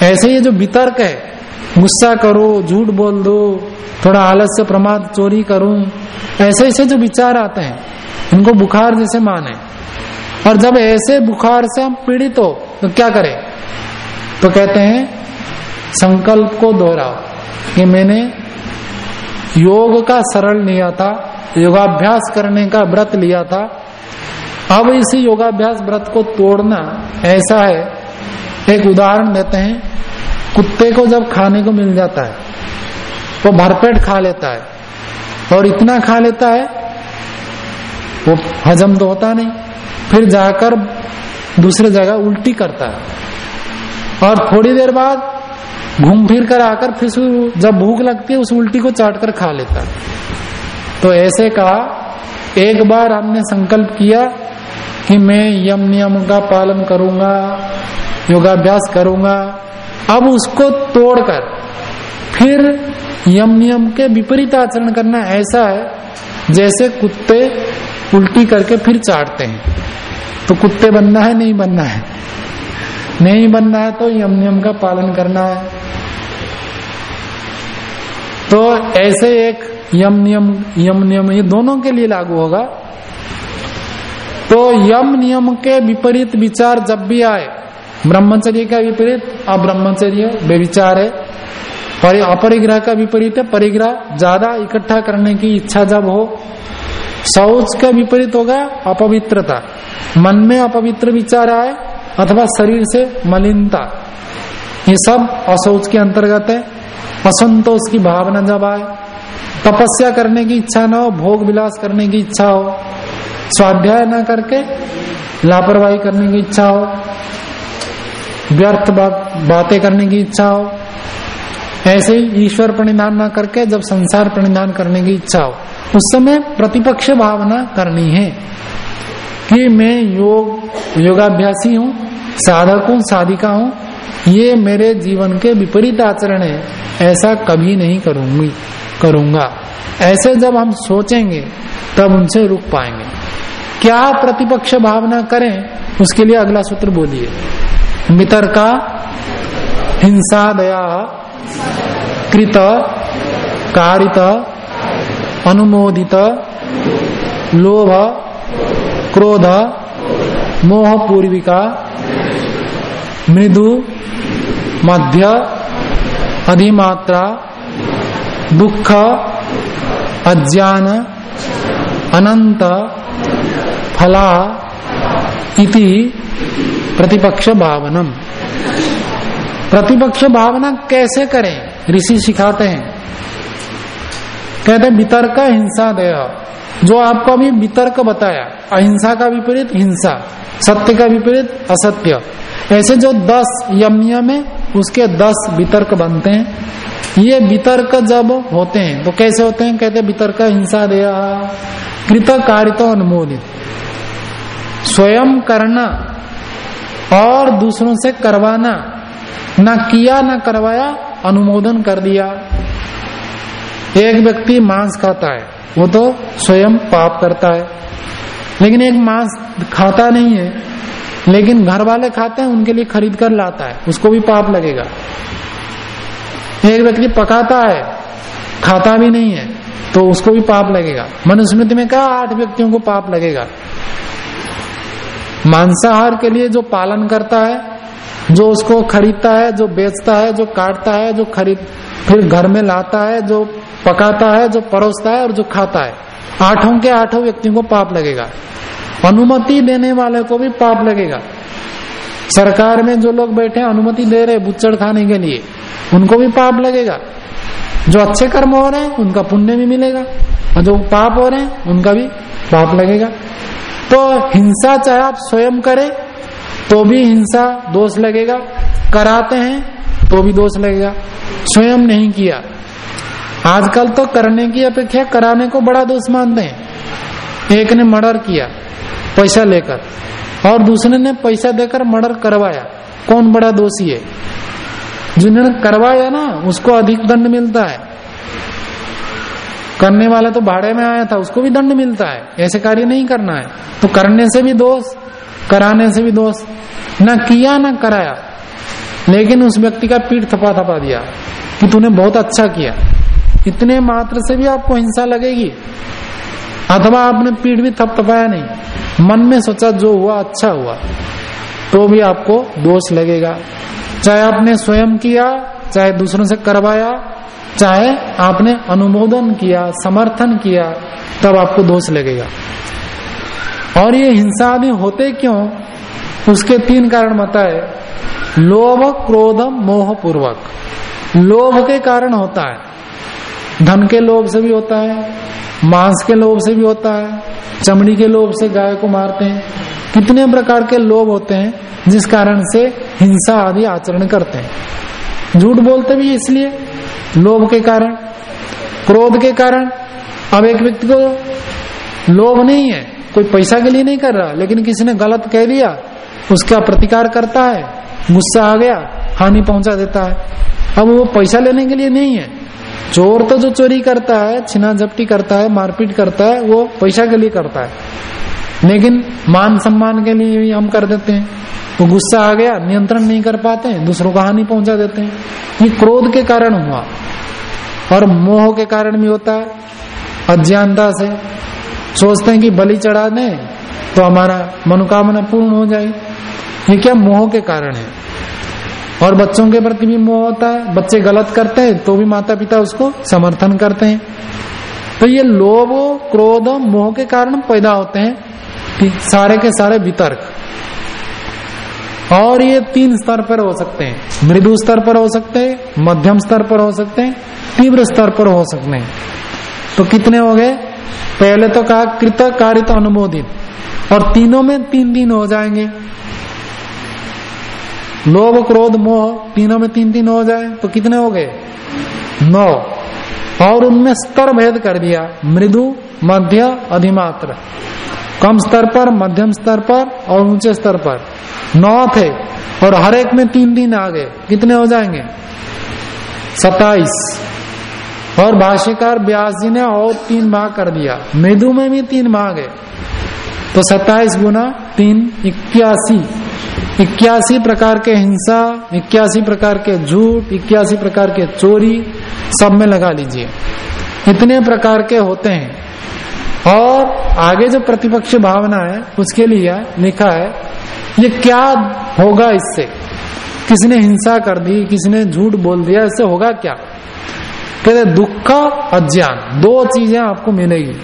ऐसे ये जो वितर्क है, गुस्सा करो, झूठ बोल दो, थोड़ा आलस्य प्रमाद चोरी करूँ, ऐसे ऐसे जो विचार आते हैं, इनको बुखार जैसे माने। और जब ऐसे बुखार से हम पीड़ित हो तो क्या करें? तो कहते हैं, संकल्प को दोहराओ। कि मैंने योग का सरल लिया था, योगाभ्यास करने का व्रत लिया था अब इसी योगाभ्यास व्रत को तोड़ना ऐसा है। एक उदाहरण देते हैं, कुत्ते को जब खाने को मिल जाता है, वो भरपेट खा लेता है, और इतना खा लेता है, वो हजम तो होता नहीं, फिर जाकर दूसरे जगह उल्टी करता है। और थोड़ी देर बाद घूम फिर कर आकर फिर जब भूख लगती है, उस उल्टी को चाट कर खा लेता है। तो ऐसे कहा, एक बार हमने संकल्प किया कि मैं यम नियम का पालन करूँगा, योगाभ्यास करूँगा, अब उसको तोड़कर फिर यम नियम के विपरीत आचरण करना ऐसा है जैसे कुत्ते उल्टी करके फिर चाटते हैं। तो कुत्ते बनना है, नहीं बनना है? नहीं बनना है तो यम नियम का पालन करना है। तो ऐसे एक यम नियम यम नियम ये दोनों के लिए लागू होगा। तो यम नियम के विपरीत विचार जब भी आए, ब्रह्मचर्य का विपरीत, अब्रह्मचर्य बेविचार है। अपरिग्रह का विपरीत है, परिग्रह ज़्यादा इकट्ठा करने की इच्छा जब हो, शौच का विपरीत होगा, अपवित्रता। मन में अपवित्र विचार आए, अथवा शरीर से मलिनता। ये सब अशौच के अंतर्गत है। असंतोष की भावना जब आए, तपस्या करने की इच्छा न हो, भोग विलास करने की इच्छा हो स्वाध्याय न करके लापरवाही करने की इच्छा हो, व्यर्थ बातें करने की इच्छा हो, ऐसे ही ईश्वर प्रणिधान न करके जब संसार प्रणिधान करने की इच्छा हो, उस समय प्रतिपक्ष भावना करनी है कि मैं योग, योगाभ्यासी हूँ, साधक हूँ, साधिका हूँ, ये मेरे जीवन के विपरीत आचरण है, ऐसा कभी नहीं करूँगी, करूँगा। ऐसे जब हम सोचेंगे, तब उनसे रुक पाएँगे। क्या प्रतिपक्ष भावना करें, उसके लिए अगला सूत्र बोलिए। मितर का हिंसा दया, कृत, कारित, अनुमोदित, लोभ, क्रोध मोह पूर्विका मृदु, मध्य, अधिमात्रा, दुख, अज्ञान, अनंत फला इति प्रतिपक्ष भावनम प्रतिपक्ष भावना कैसे करें? ऋषि सिखाते हैं। कहते वितर्क हिंसा दया जो आपको अभी वितर्क बताया, अहिंसा का विपरीत हिंसा, सत्य का विपरीत असत्य। ऐसे जो दस यम नियम है उसके दस वितर्क बनते हैं। ये वितर्क जब होते हैं तो कैसे होते हैं? कहते वितर्क हिंसा दया कृत कारित अनुमोदित स्वयं करना और दूसरों से करवाना। ना किया, ना करवाया, अनुमोदन कर दिया। एक व्यक्ति मांस खाता है, वो तो स्वयं पाप करता है। लेकिन एक मांस खाता नहीं है, लेकिन घर वाले खाते हैं, उनके लिए खरीद कर लाता है, उसको भी पाप लगेगा। एक व्यक्ति पकाता है, खाता भी नहीं है तो उसको भी पाप लगेगा। मनुस्मृति में कहा आठ व्यक्तियों को पाप लगेगा। मांसाहार के लिए जो पालन करता है, जो उसको खरीदता है, जो बेचता है, जो काटता है, जो खरीद, फिर घर में लाता है, जो पकाता है, जो परोसता है और जो खाता है, आठों के आठों व्यक्तियों को पाप लगेगा। अनुमति देने वाले को भी पाप लगेगा। सरकार में जो लोग बैठे अनुमति दे रहे बुच्चड़ खाने के लिए, उनको भी पाप लगेगा। जो अच्छे कर्म हो रहे हैं, उनका पुण्य भी मिलेगा। और जो पाप हो रहे हैं, उनका भी पाप लगेगा। तो हिंसा चाहे आप स्वयं करें तो भी हिंसा दोष लगेगा। कराते हैं तो भी दोष लगेगा। स्वयं नहीं किया। आजकल तो करने की अपेक्षा कराने को बड़ा दोष मानते हैं। एक ने मर्डर किया, पैसा लेकर, और दूसरे ने पैसा देकर मर्डर करवाया। कौन बड़ा दोषी है? जिन्होंने करवाया ना, उसको अधिक दंड मिलता है। करने वाला तो भाड़े में आया था, उसको भी दंड मिलता है। ऐसे कार्य नहीं करना है। तो करने से भी दोष, कराने से भी दोष। न किया, न कराया। लेकिन उस व्यक्ति का पीठ थपा थपा दिया कि तूने बहुत अच्छा किया। इतने मात्र से भी आपको हिंसा लगेगी। अथवा आपने पीठ भी थपथपाया नहीं। मन में सोचा जो हुआ अच्छा हुआ। तो भी आपको दोष लगेगा। चाहे आपने स्वयं किया, चाहे दूसरों से करवाया चाहे आपने अनुमोदन किया, समर्थन किया, तब आपको दोष लगेगा। और ये हिंसा आदि होते क्यों? उसके तीन कारण बताए। लोभ, क्रोध मोह पूर्वक लोभ के कारण होता है। धन के लोभ से भी होता है, मांस के लोभ से भी होता है, चमड़ी के लोभ से गाय को मारते हैं। कितने प्रकार के लोभ होते हैं जिस कारण से हिंसा आदि आचरण करते हैं। झूठ बोलते भी इसलिए, लोभ के कारण, क्रोध के कारण। अब एक व्यक्ति को लोभ नहीं है, कोई पैसा के लिए नहीं कर रहा, लेकिन किसी ने गलत कह दिया, उसका प्रतिकार करता है, गुस्सा आ गया, हानि पहुँचा देता है। अब वो पैसा लेने के लिए नहीं है। चोर तो जो चोरी करता है छिना झपटी करता है, मारपीट करता है, वो पैसा के लिए करता है। लेकिन मान सम्मान के लिए भी हम कर देते हैं। तो गुस्सा आ गया, नियंत्रण नहीं कर पाते हैं, दूसरों को हानि पहुँचा देते हैं। ये क्रोध के कारण हुआ। और मोह के कारण भी होता है। अज्ञानता से सोचते हैं कि बलि चढ़ा दें तो हमारा मनोकामना पूर्ण हो जाए। ये क्या मोह के कारण है? और बच्चों के प्रति भी मोह होता है। बच्चे गलत करते हैं तो भी माता पिता उसको समर्थन करते हैं। तो ये लोभ, क्रोध, मोह के कारण पैदा होते हैं। सारे के सारे वितर्क। और ये तीन स्तर पर हो सकते हैं। मृदु स्तर पर हो सकते हैं, मध्यम स्तर पर हो सकते हैं, तीव्र स्तर पर हो सकते हैं। तो कितने हो गए? पहले तो कहा कृत कारित अनुमोदित, और तीनों में तीन दिन हो जाएँगे। लोभ, क्रोध, मोह, तीनों में तीन तीन हो जाए तो कितने हो गए? नौ। और उनमें स्तर भेद कर दिया, मृदु, मध्य, अधिमात्र। कम स्तर पर, मध्यम स्तर पर और ऊँचे स्तर पर। नौ थे और हर एक में तीन दिन आ गए कितने हो जाएँगे? सताइस और भाष्यकार व्यास जी ने और तीन भाग कर दिया। मृदु में भी तीन भाग है। तो सत्ताईस गुना तीन, इक्यासी। इक्यासी प्रकार के हिंसा, इक्यासी प्रकार के झूठ, इक्यासी प्रकार के चोरी, सब में लगा लीजिए। इतने प्रकार के होते हैं। और आगे जो प्रतिपक्ष भावना है, उसके लिए लिखा है, ये क्या होगा इससे? किसने हिंसा कर दी? किसने झूठ बोल दिया? इससे होगा क्या? कहते दुख अज्ञान, दो चीज़ें आपको मिलेगी।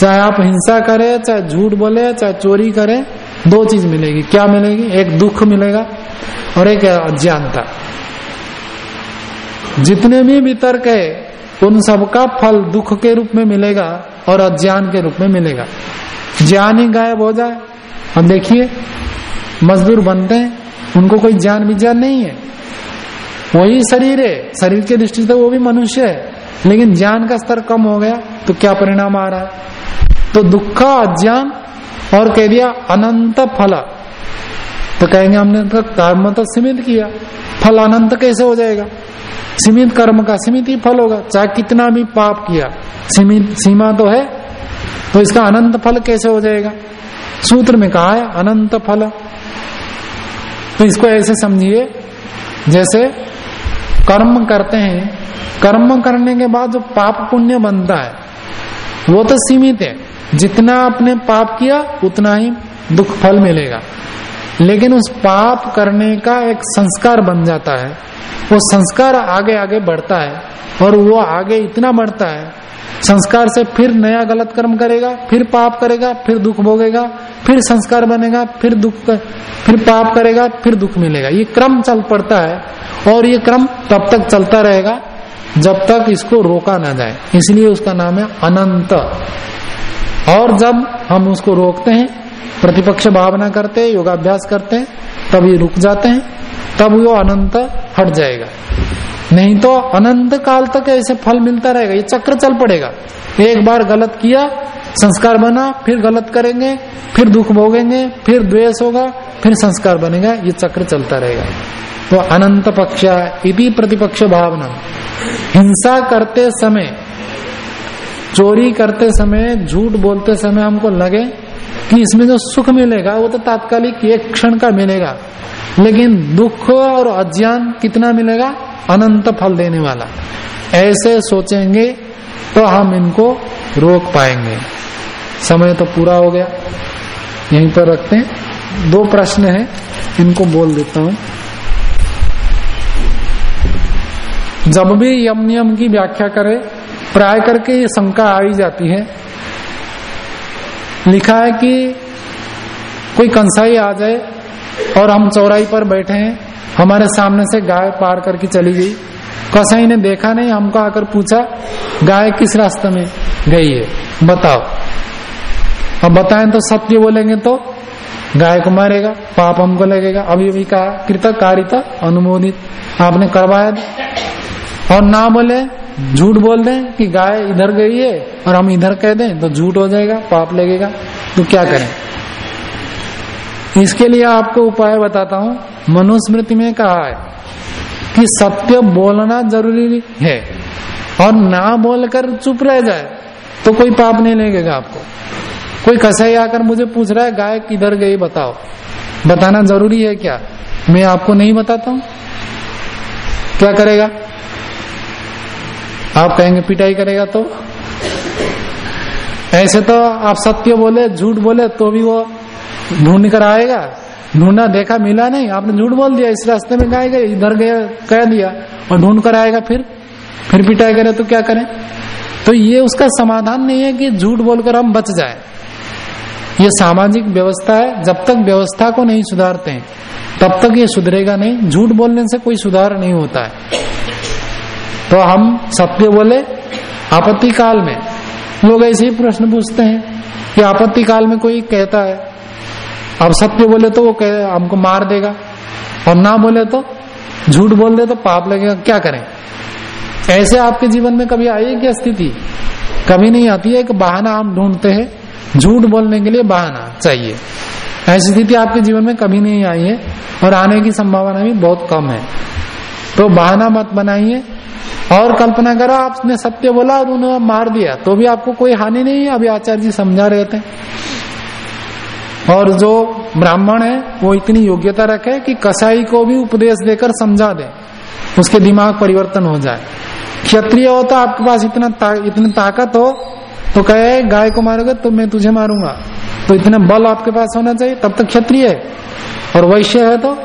चाहे आप हिंसा करें, चाहे झूठ बोले, चाहे चोरी करें, दो चीज़ मिलेगी। क्या मिलेगी? एक दुख मिलेगा और एक अज्ञानता। जितने भी वितर्क है उन सबका फल दुख के रूप में मिलेगा और अज्ञान के रूप में मिलेगा। ज्ञान ही गायब हो जाए। अब देखिए, मजदूर बनते हैं, उनको कोई ज्ञान विज्ञान नहीं है। वही शरीर है। शरीर की दृष्टि से वो भी मनुष्य है। लेकिन ज्ञान का स्तर कम हो गया तो क्या परिणाम आ रहा है? तो दुख, अज्ञान और कह दिया अनंत फल। तो कहेंगे हमने तो कर्म तो सीमित किया। फल अनंत कैसे हो जाएगा? सीमित कर्म का सीमित ही फल होगा। चाहे कितना भी पाप किया, सीमित सीमा तो है तो इसका अनंत फल कैसे हो जाएगा? सूत्र में कहा है, अनंत फल। तो इसको ऐसे समझिए, जैसे कर्म करते हैं, कर्म करने के बाद जो पाप पुण्य बनता है, वो तो सीमित है। जितना आपने पाप किया, उतना ही दुख फल मिलेगा। लेकिन उस पाप करने का एक संस्कार बन जाता है। वो संस्कार आगे आगे बढ़ता है और वो आगे इतना बढ़ता है। संस्कार से फिर नया गलत कर्म करेगा फिर पाप करेगा फिर दुख भोगेगा फिर संस्कार बनेगा फिर दुख कर, फिर पाप करेगा फिर दुख मिलेगा। ये क्रम चल पड़ता है और ये क्रम तब तक चलता रहेगा जब तक इसको रोका ना जाए। इसलिए उसका नाम है अनंत। और जब हम उसको रोकते हैं प्रतिपक्ष भावना करते हैं योगाभ्यास करते हैं तब ये रुक जाते हैं, तब वो अनंत हट जाएगा। नहीं तो अनंत काल तक ऐसे फल मिलता रहेगा, ये चक्र चल पड़ेगा। एक बार गलत किया, संस्कार बना, फिर गलत करेंगे, फिर दुख भोगेंगे, फिर द्वेष होगा, फिर संस्कार बनेगा, ये चक्र चलता रहेगा। तो अनंत पक्ष इति प्रतिपक्ष भावना। हिंसा करते समय, चोरी करते समय, झूठ बोलते समय हमको लगे कि इसमें जो सुख मिलेगा, वो तो तात्कालिक एक क्षण का मिलेगा। लेकिन दुख और अज्ञान कितना मिलेगा? अनंत फल देने वाला। ऐसे सोचेंगे तो हम इनको रोक पाएँगे। समय तो पूरा हो गया। यहीं पर रखते हैं। दो प्रश्न है, इनको बोल देता हूँ। जब भी यम नियम की व्याख्या करे, प्राय करके ये शंका आई जाती है। लिखा है कि कोई कंसाई आ जाए और हम चौराई पर बैठे हैं, हमारे सामने से गाय पार करके चली गई। कसाई ने देखा नहीं, हमको आकर पूछा, गाय किस रास्ते में गई है? बताओ। अब बताएँ तो सत्य बोलेंगे तो गाय को मारेगा, पाप हमको लगेगा। अभी अभी कहा कृतक कारिता अनुमोदित। आपने करवाया और ना बोले झूठ बोल दें कि गाय इधर गई है और हम इधर कह दें तो झूठ हो जाएगा, पाप लगेगा। तो क्या करें? इसके लिए आपको उपाय बताता हूँ। मनुस्मृति में कहा है कि सत्य बोलना ज़रूरी है और ना बोलकर चुप रह जाए तो कोई पाप नहीं लगेगा आपको। कोई कसाई आकर मुझे पूछ रहा है, गाय किधर गई, बताओ? बताना ज़रूरी है क्या? मैं आपको नहीं बताता हूँ। क्या करेगा? आप कहेंगे, पिटाई करेगा तो? ऐसे तो आप सत्य बोले, झूठ बोले तो भी वो ढूंढ कर आएगा। ढूंढा देखा, मिला नहीं। आपने झूठ बोल दिया, इस रास्ते में गाय गए, इधर गया कह दिया, और ढूंढ कर आएगा फिर। फिर पिटाई करे तो क्या करें? तो ये उसका समाधान नहीं है कि झूठ बोलकर हम बच जाए। ये सामाजिक व्यवस्था है, जब तक व्यवस्था को नहीं सुधारते तब तक ये सुधरेगा नहीं। झूठ बोलने से कोई सुधार नहीं होता है। तो हम सत्य बोले, आपत्ति काल में। लोग ऐसे ही प्रश्न पूछते हैं कि आपत्ति काल में कोई कहता है। अब सत्य बोले तो वो कह, हमको मार देगा। और ना बोले तो झूठ बोल दे तो पाप लगेगा। क्या करें? ऐसे आपके जीवन में कभी आई है क्या स्थिति? कभी नहीं आती है? एक बहाना हम ढूंढते हैं। झूठ बोलने के लिए बहाना चाहिए। ऐसी स्थिति आपके जीवन में कभी नहीं आई है और आने की संभावना भी बहुत कम है। तो बहाना मत बनाइए। और कल्पना करा आपने सत्य बोला और उन्होंने मार दिया तो भी आपको कोई हानि नहीं है अभी आचार्य जी समझा रहे थे। और जो ब्राह्मण है वो इतनी योग्यता रखे कि कसाई को भी उपदेश देकर समझा दे उसके दिमाग परिवर्तन हो जाए। क्षत्रिय हो तो आपके पास इतना ता, इतनी ताकत हो तो कहे गाय को मारोगे तो मैं तुझे मारूँगा। तो इतना बल आपके पास होना चाहिए तब तक क्षत्रिय है। और वैश्य है तो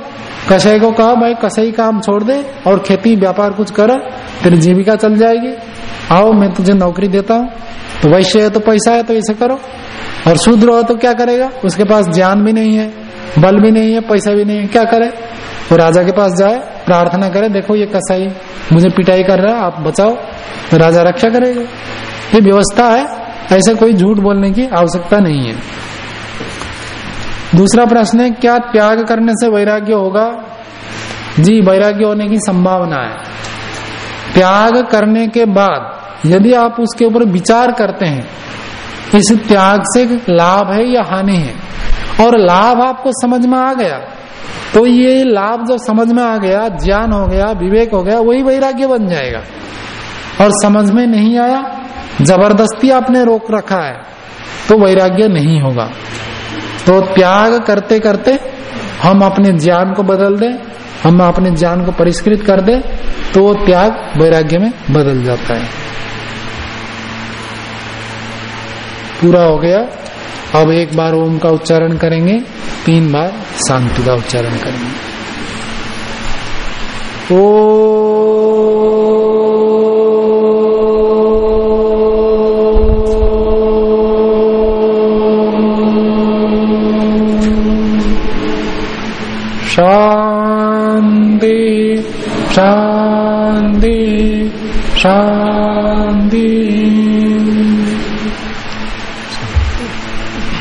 कसाई को कहा, भाई, कसाई काम छोड़ दे और खेती, व्यापार कुछ कर, तेरी जीविका चल जाएगी। आओ, मैं तुझे नौकरी देता हूँ। तो वैश्य है तो पैसा है तो ऐसे करो। और शूद्र हो तो क्या करेगा? उसके पास ज्ञान भी नहीं है, बल भी नहीं है, पैसा भी नहीं है। क्या करे? वो राजा के पास जाए, प्रार्थना करे, देखो, ये कसाई मुझे पिटाई कर रहा है, आप बचाओ। तो राजा रक्षा करेगा। ये व्यवस्था है, ऐसे कोई झूठ बोलने की आवश्यकता नहीं है। दूसरा प्रश्न है, क्या त्याग करने से वैराग्य होगा? जी, वैराग्य होने की संभावना है। त्याग करने के बाद, यदि आप उसके ऊपर विचार करते हैं, इस त्याग से लाभ है या हानि है? और लाभ आपको समझ में आ गया तो ये लाभ जब समझ में आ गया, ज्ञान हो गया, विवेक हो गया, वही वैराग्य बन जाएगा। और समझ में नहीं आया, ज़बरदस्ती आपने रोक रखा है तो वैराग्य नहीं होगा। तो त्याग करते करते हम अपने ज्ञान को बदल दें, हम अपने ज्ञान को परिष्कृत कर दें तो वो त्याग वैराग्य में बदल जाता है। पूरा हो गया। अब एक बार ओम का उच्चारण करेंगे, तीन बार शांति का उच्चारण करेंगे। ओ शांति शांति